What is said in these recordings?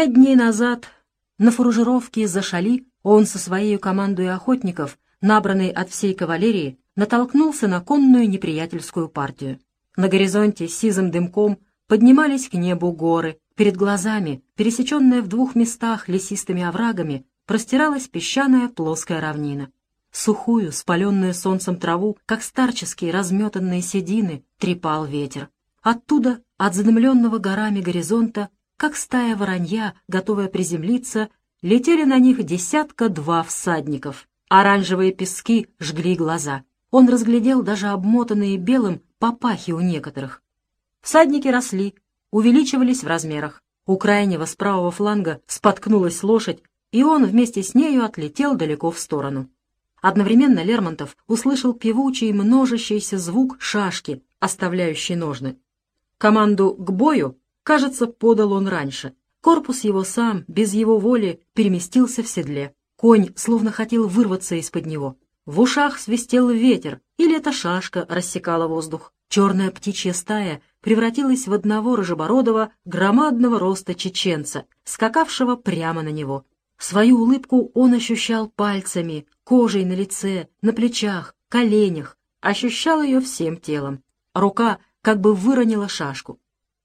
Пять дней назад на фуружировке за Шали он со своей командой охотников, набранной от всей кавалерии, натолкнулся на конную неприятельскую партию. На горизонте сизым дымком поднимались к небу горы, перед глазами, пересеченная в двух местах лесистыми оврагами, простиралась песчаная плоская равнина. Сухую, спаленную солнцем траву, как старческие разметанные седины, трепал ветер. Оттуда, от задымленного горами горизонта, как стая воронья, готовая приземлиться, летели на них десятка-два всадников. Оранжевые пески жгли глаза. Он разглядел даже обмотанные белым папахи у некоторых. Всадники росли, увеличивались в размерах. У крайнего с правого фланга споткнулась лошадь, и он вместе с нею отлетел далеко в сторону. Одновременно Лермонтов услышал певучий множащийся звук шашки, оставляющей ножны. Команду «к бою», кажется, подал он раньше. Корпус его сам, без его воли, переместился в седле. Конь словно хотел вырваться из-под него. В ушах свистел ветер, или эта шашка рассекала воздух. Черная птичья стая превратилась в одного рыжебородого, громадного роста чеченца, скакавшего прямо на него. Свою улыбку он ощущал пальцами, кожей на лице, на плечах, коленях, ощущал ее всем телом. Рука как бы выронила шашку.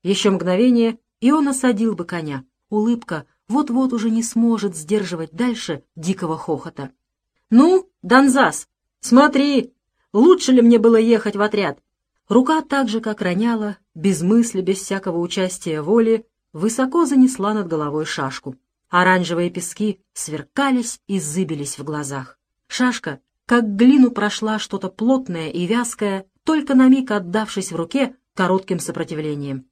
Еще мгновение, и он осадил бы коня. Улыбка вот-вот уже не сможет сдерживать дальше дикого хохота. «Ну, Донзас, смотри, лучше ли мне было ехать в отряд?» Рука так же, как роняла, без мысли, без всякого участия воли, высоко занесла над головой шашку. Оранжевые пески сверкались и зыбились в глазах. Шашка, как глину прошла что-то плотное и вязкое, только на миг отдавшись в руке коротким сопротивлением.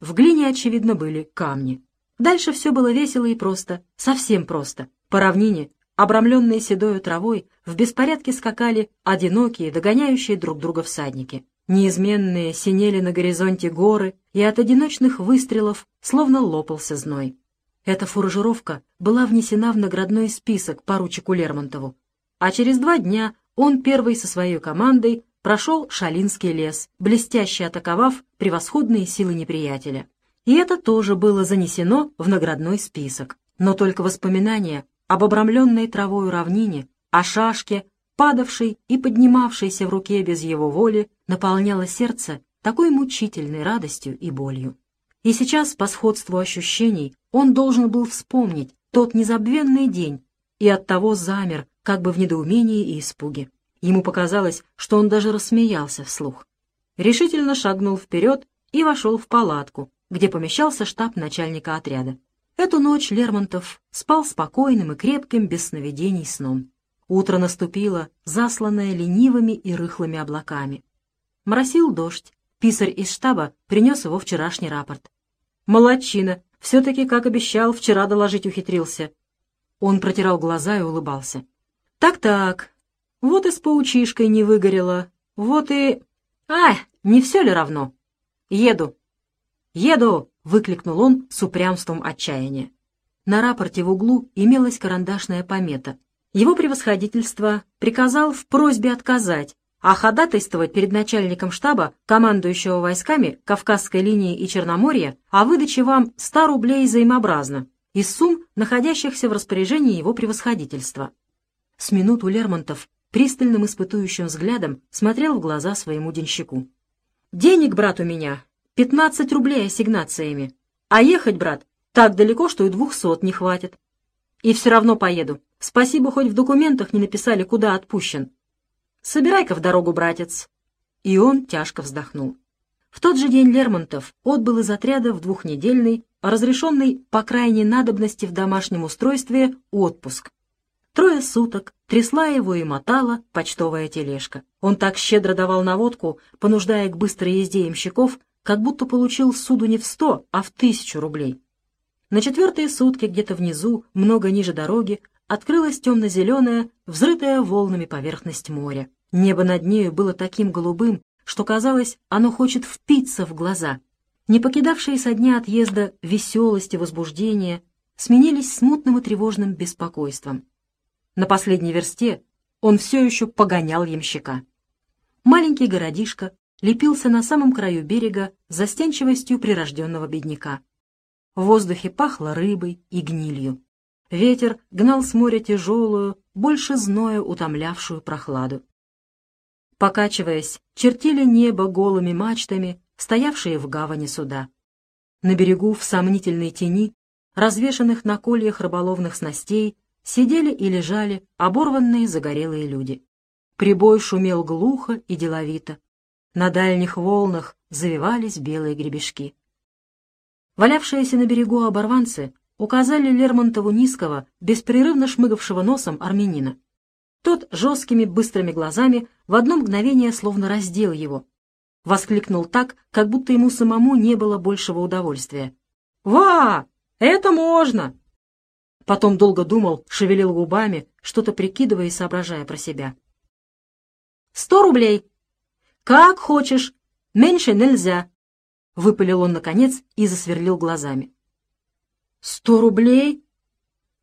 В глине, очевидно, были камни. Дальше все было весело и просто, совсем просто. По равнине, обрамленные седою травой, в беспорядке скакали одинокие, догоняющие друг друга всадники. Неизменные синели на горизонте горы, и от одиночных выстрелов словно лопался зной. Эта фуражировка была внесена в наградной список поручику Лермонтову, а через два дня он первый со своей командой прошел Шалинский лес, блестяще атаковав превосходные силы неприятеля. И это тоже было занесено в наградной список. Но только воспоминания об обрамленной травою равнине, о шашке, падавшей и поднимавшейся в руке без его воли, наполняло сердце такой мучительной радостью и болью. И сейчас, по сходству ощущений, он должен был вспомнить тот незабвенный день и оттого замер, как бы в недоумении и испуге. Ему показалось, что он даже рассмеялся вслух. Решительно шагнул вперед и вошел в палатку, где помещался штаб начальника отряда. Эту ночь Лермонтов спал спокойным и крепким, без сновидений сном. Утро наступило, засланное ленивыми и рыхлыми облаками. Моросил дождь. Писарь из штаба принес его вчерашний рапорт. Молодчина. Все-таки, как обещал, вчера доложить ухитрился. Он протирал глаза и улыбался. Так-так. Вот и с паучишкой не выгорело. Вот и... Ай, не все ли равно? Еду. Еду! Выкликнул он с упрямством отчаяния. На рапорте в углу имелась карандашная помета. Его превосходительство приказал в просьбе отказать, а ходатайствовать перед начальником штаба, командующего войсками Кавказской линии и Черноморья, о выдаче вам 100 рублей взаимообразно из сумм, находящихся в распоряжении его превосходительства. С минуту Лермонтов пристальным испытующим взглядом смотрел в глаза своему денщику. «Денег, брат, у меня 15 рублей ассигнациями, а ехать, брат, так далеко, что и двухсот не хватит. И все равно поеду. Спасибо, хоть в документах не написали, куда отпущен. Собирай-ка в дорогу, братец!» И он тяжко вздохнул. В тот же день Лермонтов отбыл из отряда в двухнедельный, разрешенный по крайней надобности в домашнем устройстве отпуск. Трое суток трясла его и мотала почтовая тележка. Он так щедро давал наводку, понуждая к быстрой езде имщиков, как будто получил суду не в сто, а в тысячу рублей. На четвертые сутки где-то внизу, много ниже дороги, открылась темно-зеленая, взрытая волнами поверхность моря. Небо над нею было таким голубым, что казалось, оно хочет впиться в глаза. Не покидавшие со дня отъезда веселость и возбуждение сменились смутным и тревожным беспокойством. На последней версте он все еще погонял ямщика. Маленький городишко лепился на самом краю берега застенчивостью прирожденного бедняка. В воздухе пахло рыбой и гнилью. Ветер гнал с моря тяжелую, больше зноя утомлявшую прохладу. Покачиваясь, чертили небо голыми мачтами, стоявшие в гавани суда. На берегу в сомнительной тени, развешанных на кольях рыболовных снастей, сидели и лежали оборванные загорелые люди. Прибой шумел глухо и деловито. На дальних волнах завивались белые гребешки. Валявшиеся на берегу оборванцы указали Лермонтову низкого, беспрерывно шмыгавшего носом армянина. Тот жесткими быстрыми глазами в одно мгновение словно раздел его. Воскликнул так, как будто ему самому не было большего удовольствия. «Ва! Это можно!» Потом долго думал, шевелил губами, что-то прикидывая и соображая про себя. «Сто рублей!» «Как хочешь! Меньше нельзя!» Выпалил он, наконец, и засверлил глазами. «Сто рублей?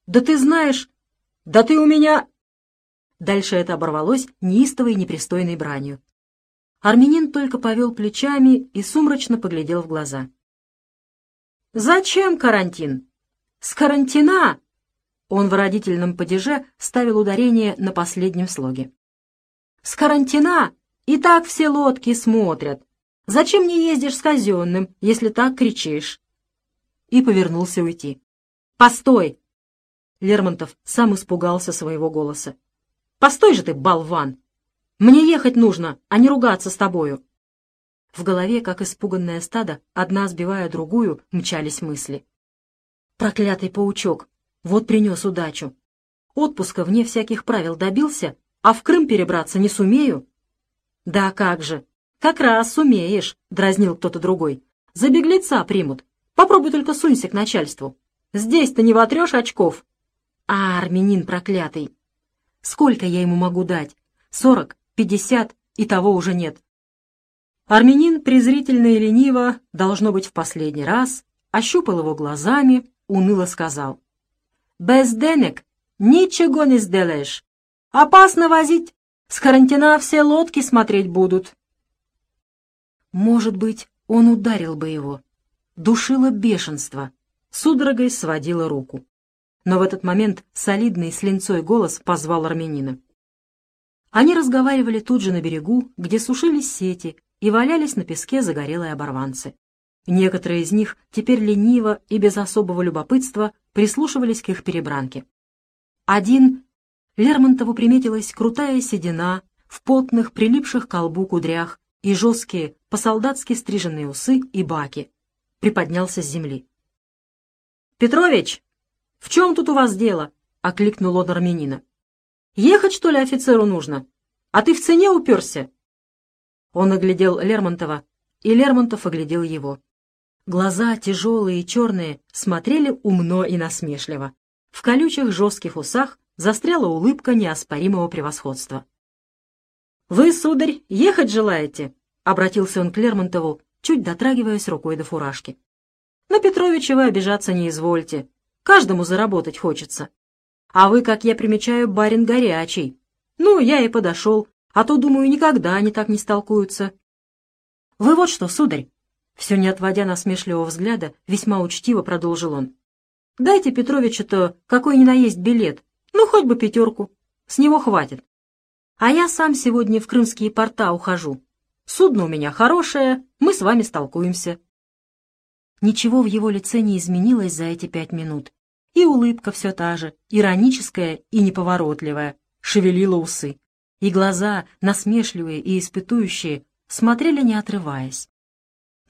Да ты знаешь, да ты у меня...» Дальше это оборвалось неистовой непристойной бранью. Армянин только повел плечами и сумрачно поглядел в глаза. «Зачем карантин? С карантина!» Он в родительном падеже ставил ударение на последнем слоге. «С карантина! И так все лодки смотрят. Зачем не ездишь с казенным, если так кричишь?» и повернулся уйти. «Постой!» Лермонтов сам испугался своего голоса. «Постой же ты, болван! Мне ехать нужно, а не ругаться с тобою!» В голове, как испуганное стадо, одна сбивая другую, мчались мысли. «Проклятый паучок! Вот принес удачу! Отпуска вне всяких правил добился, а в Крым перебраться не сумею?» «Да как же! Как раз сумеешь!» — дразнил кто-то другой. «За беглеца примут, Попробуй только сунься к начальству. Здесь-то не вотрешь очков. А, армянин проклятый! Сколько я ему могу дать? Сорок? Пятьдесят? И того уже нет. Армянин презрительно и лениво, должно быть в последний раз, ощупал его глазами, уныло сказал. «Без денег ничего не сделаешь. Опасно возить. С карантина все лодки смотреть будут». Может быть, он ударил бы его, душило бешенство, судорогой сводило руку. Но в этот момент солидный с линцой голос позвал армянина. Они разговаривали тут же на берегу, где сушились сети и валялись на песке загорелые оборванцы. Некоторые из них теперь лениво и без особого любопытства прислушивались к их перебранке. Один Лермонтову приметилась крутая седина в потных, прилипших к колбу кудрях и жесткие, по-солдатски стриженные усы и баки, приподнялся с земли. «Петрович, в чем тут у вас дело?» — окликнул он армянина. «Ехать, что ли, офицеру нужно? А ты в цене уперся?» Он оглядел Лермонтова, и Лермонтов оглядел его. Глаза, тяжелые и черные, смотрели умно и насмешливо. В колючих жестких усах застряла улыбка неоспоримого превосходства. «Вы, сударь, ехать желаете?» — обратился он к Лермонтову, чуть дотрагиваясь рукой до фуражки. «На Петровича вы обижаться не извольте. Каждому заработать хочется. А вы, как я примечаю, барин горячий. Ну, я и подошел, а то, думаю, никогда они так не столкуются». «Вы вот что, сударь!» Все не отводя насмешливого взгляда, весьма учтиво продолжил он. «Дайте Петровичу-то какой ни на есть билет, ну, хоть бы пятерку. С него хватит. А я сам сегодня в крымские порта ухожу. Судно у меня хорошее, мы с вами столкуемся». Ничего в его лице не изменилось за эти пять минут. И улыбка все та же, ироническая и неповоротливая, шевелила усы. И глаза, насмешливые и испытующие, смотрели не отрываясь.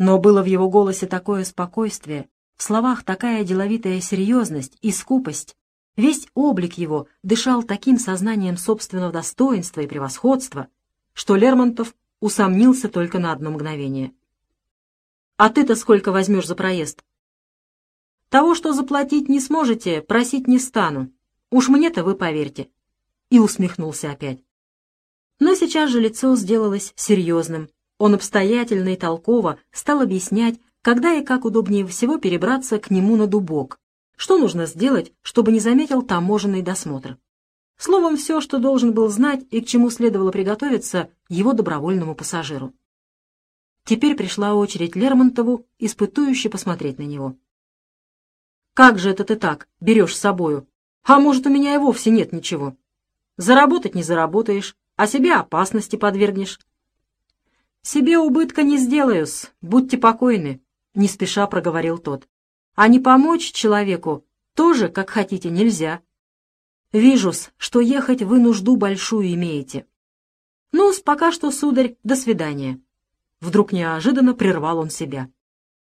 Но было в его голосе такое спокойствие, в словах такая деловитая серьезность и скупость. Весь облик его дышал таким сознанием собственного достоинства и превосходства, что Лермонтов усомнился только на одно мгновение. «А ты-то сколько возьмешь за проезд?» «Того, что заплатить не сможете, просить не стану. Уж мне-то вы поверьте». И усмехнулся опять. Но сейчас же лицо сделалось серьезным. Он обстоятельно и толково стал объяснять, когда и как удобнее всего перебраться к нему на дубок, что нужно сделать, чтобы не заметил таможенный досмотр. Словом, все, что должен был знать и к чему следовало приготовиться его добровольному пассажиру. Теперь пришла очередь Лермонтову, испытующе посмотреть на него. Как же это ты так берешь с собою? А может, у меня и вовсе нет ничего? Заработать не заработаешь, а себе опасности подвергнешь. Себе убытка не сделаю-с, будьте покойны, — не спеша проговорил тот. А не помочь человеку тоже, как хотите, нельзя. Вижу-с, что ехать вы нужду большую имеете. ну пока что, сударь, до свидания. Вдруг неожиданно прервал он себя.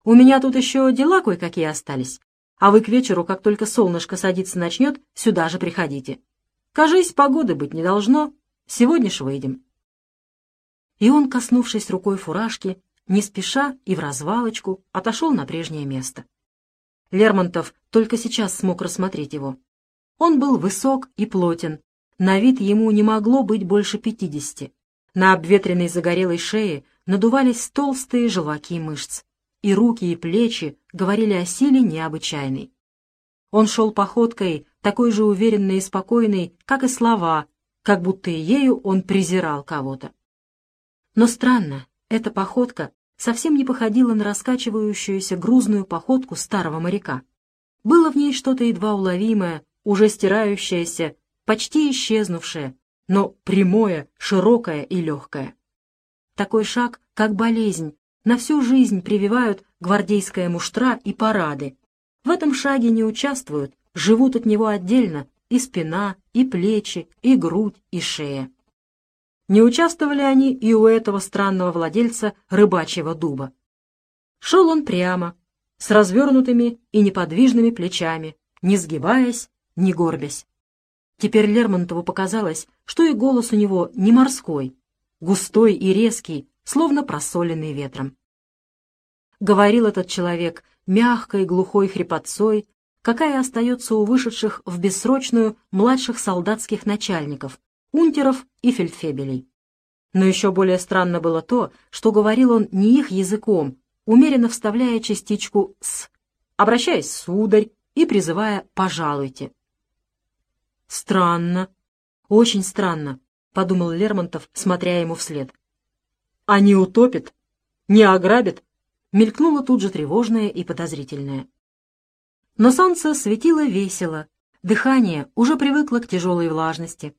У меня тут еще дела кое-какие остались, а вы к вечеру, как только солнышко садиться начнет, сюда же приходите. Кажись, погоды быть не должно, сегодня ж выйдем. И он, коснувшись рукой фуражки, не спеша и в развалочку, отошел на прежнее место. Лермонтов только сейчас смог рассмотреть его. Он был высок и плотен, на вид ему не могло быть больше пятидесяти. На обветренной загорелой шее надувались толстые желваки мышц, и руки и плечи говорили о силе необычайной. Он шел походкой, такой же уверенной и спокойной, как и слова, как будто и ею он презирал кого-то. Но странно, эта походка совсем не походила на раскачивающуюся грузную походку старого моряка. Было в ней что-то едва уловимое, уже стирающееся, почти исчезнувшее, но прямое, широкое и легкое. Такой шаг, как болезнь, на всю жизнь прививают гвардейская муштра и парады. В этом шаге не участвуют, живут от него отдельно и спина, и плечи, и грудь, и шея. Не участвовали они и у этого странного владельца рыбачьего дуба. Шел он прямо, с развернутыми и неподвижными плечами, не сгибаясь, не горбясь. Теперь Лермонтову показалось, что и голос у него не морской, густой и резкий, словно просоленный ветром. Говорил этот человек мягкой глухой хрипотцой, какая остается у вышедших в бессрочную младших солдатских начальников, унтеров и фельдфебелей. Но еще более странно было то, что говорил он не их языком, умеренно вставляя частичку «с», обращаясь «сударь» и призывая «пожалуйте». «Странно, очень странно», — подумал Лермонтов, смотря ему вслед. «А не утопит? Не ограбит?» Мелькнуло тут же тревожное и подозрительное. Но солнце светило весело, дыхание уже привыкло к тяжелой влажности.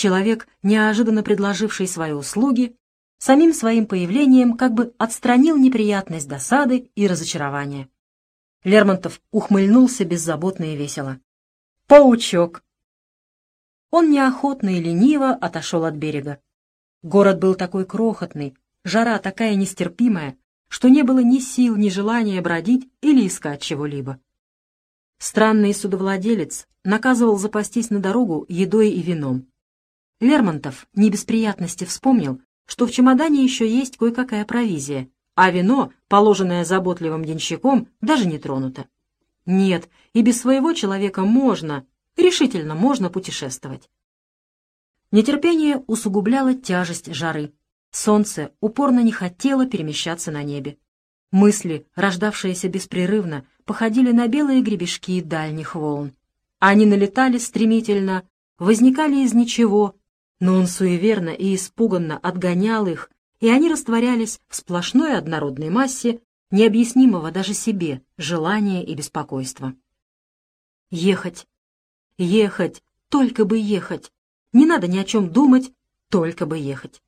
Человек, неожиданно предложивший свои услуги, самим своим появлением как бы отстранил неприятность досады и разочарования. Лермонтов ухмыльнулся беззаботно и весело. «Паучок!» Он неохотно и лениво отошел от берега. Город был такой крохотный, жара такая нестерпимая, что не было ни сил, ни желания бродить или искать чего-либо. Странный судовладелец наказывал запастись на дорогу едой и вином. Лермонтов не без приятности вспомнил, что в чемодане еще есть кое-какая провизия, а вино, положенное заботливым денщиком, даже не тронуто. Нет, и без своего человека можно, решительно можно путешествовать. Нетерпение усугубляло тяжесть жары. Солнце упорно не хотело перемещаться на небе. Мысли, рождавшиеся беспрерывно, походили на белые гребешки дальних волн. Они налетали стремительно, возникали из ничего, но он суеверно и испуганно отгонял их, и они растворялись в сплошной однородной массе, необъяснимого даже себе желания и беспокойства. Ехать, ехать, только бы ехать. Не надо ни о чем думать, только бы ехать.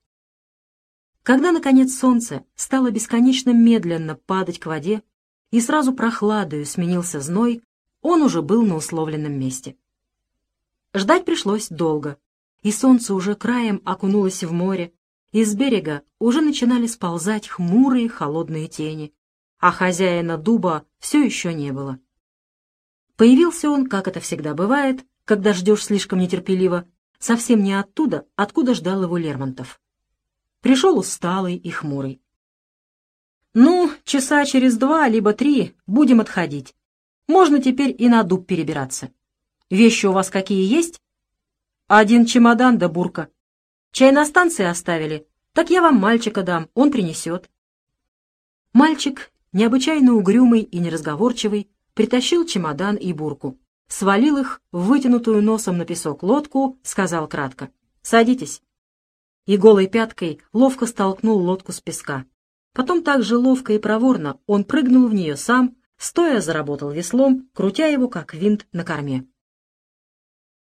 Когда, наконец, солнце стало бесконечно медленно падать к воде, и сразу прохладою сменился зной, он уже был на условленном месте. Ждать пришлось долго, и солнце уже краем окунулось в море, и с берега уже начинали сползать хмурые холодные тени, а хозяина дуба все еще не было. Появился он, как это всегда бывает, когда ждешь слишком нетерпеливо, совсем не оттуда, откуда ждал его Лермонтов. Пришел усталый и хмурый. «Ну, часа через два, либо три будем отходить. Можно теперь и на дуб перебираться. Вещи у вас какие есть?» «Один чемодан да бурка. Чай на станции оставили, так я вам мальчика дам, он принесет». Мальчик, необычайно угрюмый и неразговорчивый, притащил чемодан и бурку. Свалил их в вытянутую носом на песок лодку, сказал кратко «Садитесь». И голой пяткой ловко столкнул лодку с песка. Потом так же ловко и проворно он прыгнул в нее сам, стоя заработал веслом, крутя его как винт на корме.